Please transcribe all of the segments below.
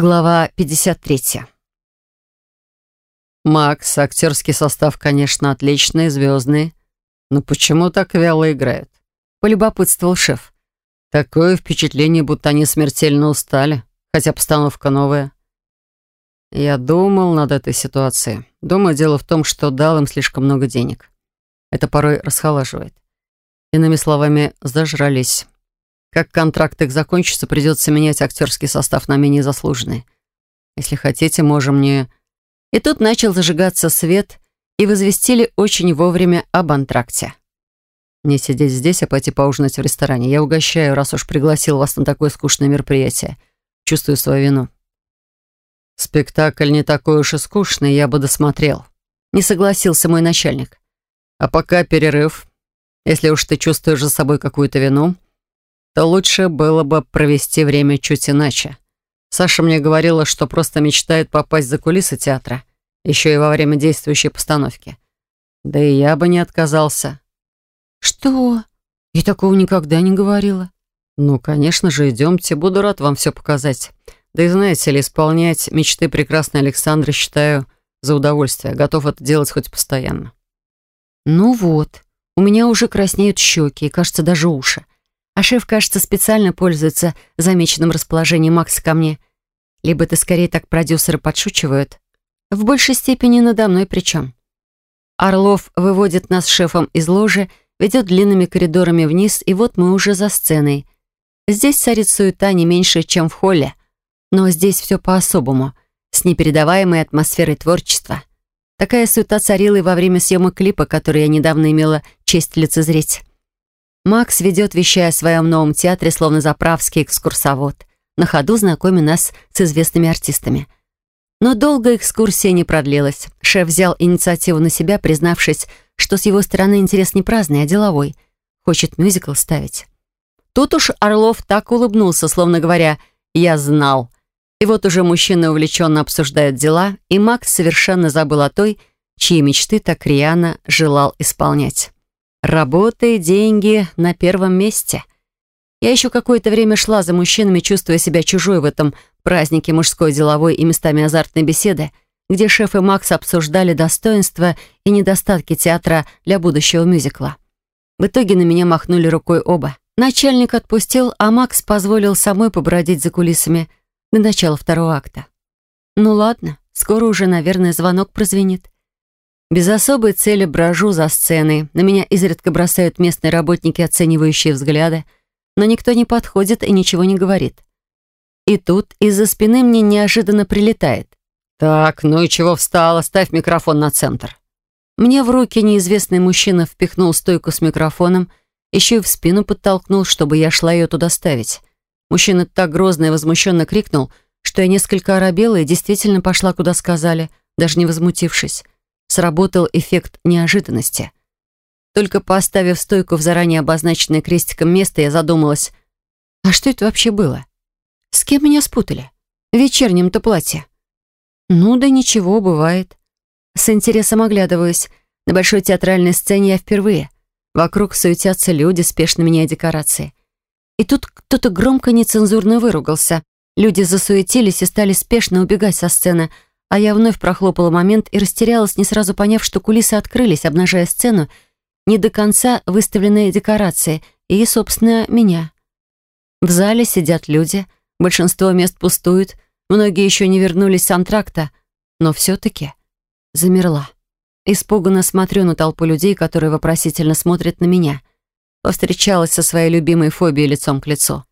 Глава 53. Макс, актерский состав, конечно, отличный, звездный. Но почему так вяло играют? Полюбопытствовал шеф. Такое впечатление, будто они смертельно устали, хотя постановка новая. Я думал над этой ситуацией. Думаю, дело в том, что дал им слишком много денег. Это порой расхолаживает. Иными словами, зажрались. Как контракт их закончится, придется менять актерский состав на менее заслуженный. Если хотите, можем не... И тут начал зажигаться свет, и возвестили очень вовремя об антракте. Не сидеть здесь, а пойти поужинать в ресторане. Я угощаю, раз уж пригласил вас на такое скучное мероприятие. Чувствую свою вину. Спектакль не такой уж и скучный, я бы досмотрел. Не согласился мой начальник. А пока перерыв. Если уж ты чувствуешь за собой какую-то вину, то лучше было бы провести время чуть иначе. Саша мне говорила, что просто мечтает попасть за кулисы театра, еще и во время действующей постановки. Да и я бы не отказался. «Что? Я такого никогда не говорила». «Ну, конечно же, идемте, буду рад вам все показать. Да и знаете ли, исполнять мечты прекрасной Александры считаю за удовольствие. Готов это делать хоть постоянно». «Ну вот, у меня уже краснеют щеки и, кажется, даже уши. А шеф, кажется, специально пользуется замеченным расположением Макса ко мне. Либо это скорее так продюсеры подшучивают. В большей степени надо мной причем. Орлов выводит нас с шефом из ложи, ведет длинными коридорами вниз, и вот мы уже за сценой. Здесь царит суета не меньше, чем в холле. Но здесь все по-особому, с непередаваемой атмосферой творчества. Такая суета царила и во время съемок клипа, который я недавно имела честь лицезреть. Макс ведет, вещая о своем новом театре, словно заправский экскурсовод, на ходу знакомя нас с известными артистами. Но долго экскурсия не продлилась. Шеф взял инициативу на себя, признавшись, что с его стороны интерес не праздный, а деловой. Хочет мюзикл ставить. Тут уж Орлов так улыбнулся, словно говоря «я знал». И вот уже мужчины увлеченно обсуждают дела, и Макс совершенно забыл о той, чьи мечты так рьяно желал исполнять. Работа и деньги на первом месте. Я еще какое-то время шла за мужчинами, чувствуя себя чужой в этом празднике мужской деловой и местами азартной беседы, где шеф и Макс обсуждали достоинства и недостатки театра для будущего мюзикла. В итоге на меня махнули рукой оба. Начальник отпустил, а Макс позволил самой побродить за кулисами до начала второго акта. Ну ладно, скоро уже, наверное, звонок прозвенит. Без особой цели брожу за сценой. На меня изредка бросают местные работники оценивающие взгляды, но никто не подходит и ничего не говорит. И тут из-за спины мне неожиданно прилетает. «Так, ну и чего встала? Ставь микрофон на центр». Мне в руки неизвестный мужчина впихнул стойку с микрофоном, еще и в спину подтолкнул, чтобы я шла ее туда ставить. Мужчина так грозно и возмущенно крикнул, что я несколько оробела и действительно пошла, куда сказали, даже не возмутившись сработал эффект неожиданности. Только поставив стойку в заранее обозначенное крестиком место, я задумалась, а что это вообще было? С кем меня спутали? В вечернем-то платье. Ну да ничего, бывает. С интересом оглядываюсь. На большой театральной сцене я впервые. Вокруг суетятся люди, спешно меняя декорации. И тут кто-то громко нецензурно выругался. Люди засуетились и стали спешно убегать со сцены, а я вновь прохлопала момент и растерялась, не сразу поняв, что кулисы открылись, обнажая сцену, не до конца выставленные декорации и, собственно, меня. В зале сидят люди, большинство мест пустуют, многие еще не вернулись с антракта, но все-таки замерла. Испуганно смотрю на толпу людей, которые вопросительно смотрят на меня. Повстречалась со своей любимой фобией лицом к лицу.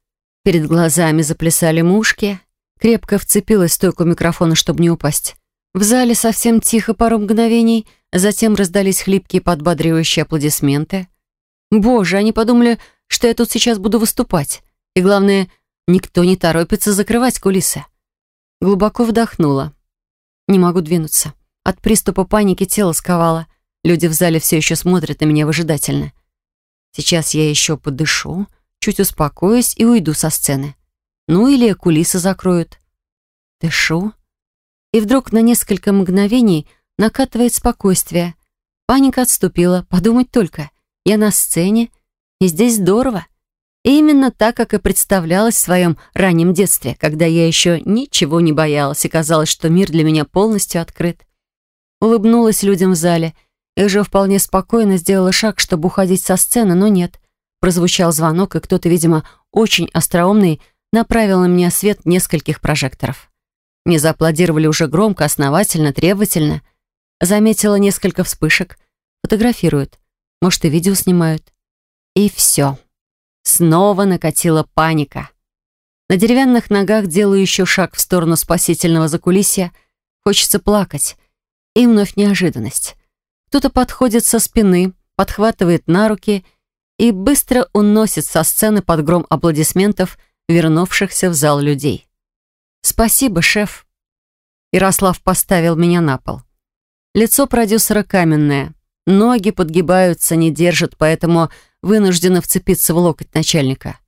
Перед глазами заплясали мушки, Крепко вцепилась в стойку микрофона, чтобы не упасть. В зале совсем тихо пару мгновений, затем раздались хлипкие подбадривающие аплодисменты. Боже, они подумали, что я тут сейчас буду выступать. И главное, никто не торопится закрывать кулисы. Глубоко вдохнула. Не могу двинуться. От приступа паники тело сковало. Люди в зале все еще смотрят на меня выжидательно. Сейчас я еще подышу, чуть успокоюсь и уйду со сцены. Ну или кулисы закроют. Дышу. И вдруг на несколько мгновений накатывает спокойствие. Паника отступила. Подумать только. Я на сцене, и здесь здорово. именно так, как и представлялось в своем раннем детстве, когда я еще ничего не боялась и казалось, что мир для меня полностью открыт. Улыбнулась людям в зале и уже вполне спокойно сделала шаг, чтобы уходить со сцены, но нет. Прозвучал звонок, и кто-то, видимо, очень остроумный, направил на меня свет нескольких прожекторов. Мне зааплодировали уже громко, основательно, требовательно. Заметила несколько вспышек. Фотографируют. Может, и видео снимают. И все. Снова накатила паника. На деревянных ногах делаю еще шаг в сторону спасительного закулисья. Хочется плакать. И вновь неожиданность. Кто-то подходит со спины, подхватывает на руки и быстро уносит со сцены под гром аплодисментов вернувшихся в зал людей. «Спасибо, шеф». Ярослав поставил меня на пол. Лицо продюсера каменное. Ноги подгибаются, не держат, поэтому вынуждена вцепиться в локоть начальника.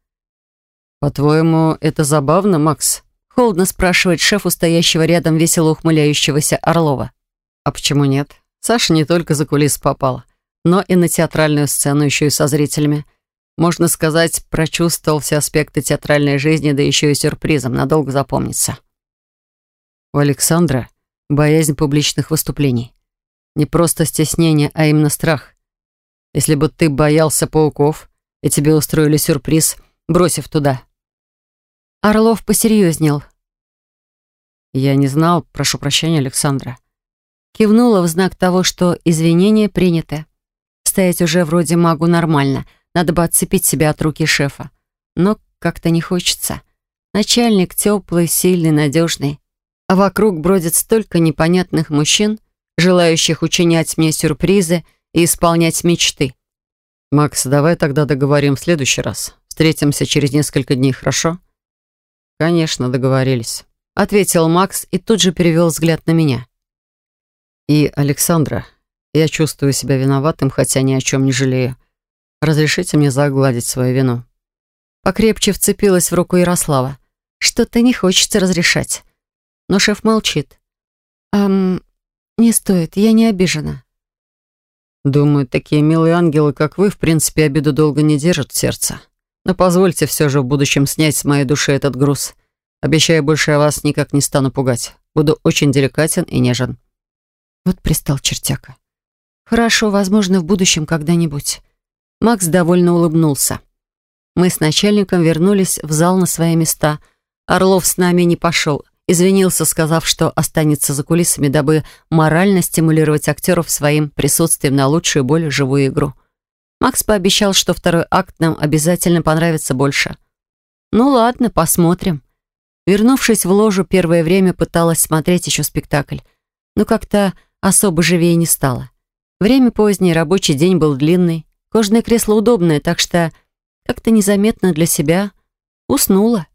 «По-твоему, это забавно, Макс?» Холодно спрашивает шеф у стоящего рядом весело ухмыляющегося Орлова. «А почему нет? Саша не только за кулис попала, но и на театральную сцену еще и со зрителями. Можно сказать, прочувствовал все аспекты театральной жизни, да еще и сюрпризом, надолго запомнится». У Александра боязнь публичных выступлений. Не просто стеснение, а именно страх. Если бы ты боялся пауков, и тебе устроили сюрприз, бросив туда. Орлов посерьезнел. Я не знал, прошу прощения, Александра. Кивнула в знак того, что извинения приняты. Стоять уже вроде магу нормально, надо бы отцепить себя от руки шефа. Но как-то не хочется. Начальник теплый, сильный, надежный. А вокруг бродит столько непонятных мужчин, желающих учинять мне сюрпризы и исполнять мечты. «Макс, давай тогда договорим в следующий раз. Встретимся через несколько дней, хорошо?» «Конечно, договорились», — ответил Макс и тут же перевел взгляд на меня. «И, Александра, я чувствую себя виноватым, хотя ни о чем не жалею. Разрешите мне загладить свою вину». Покрепче вцепилась в руку Ярослава. Что-то не хочется разрешать. Но шеф молчит. «Эм, не стоит, я не обижена». Думаю, такие милые ангелы, как вы, в принципе, обиду долго не держат в сердце. Но позвольте все же в будущем снять с моей души этот груз. Обещаю, больше я вас никак не стану пугать. Буду очень деликатен и нежен». Вот пристал чертяка. «Хорошо, возможно, в будущем когда-нибудь». Макс довольно улыбнулся. Мы с начальником вернулись в зал на свои места. Орлов с нами не пошел, Извинился, сказав, что останется за кулисами, дабы морально стимулировать актеров своим присутствием на лучшую более живую игру. Макс пообещал, что второй акт нам обязательно понравится больше. Ну ладно, посмотрим. Вернувшись в ложу, первое время пыталась смотреть еще спектакль, но как-то особо живее не стало. Время позднее, рабочий день был длинный, кожаное кресло удобное, так что как-то незаметно для себя уснула.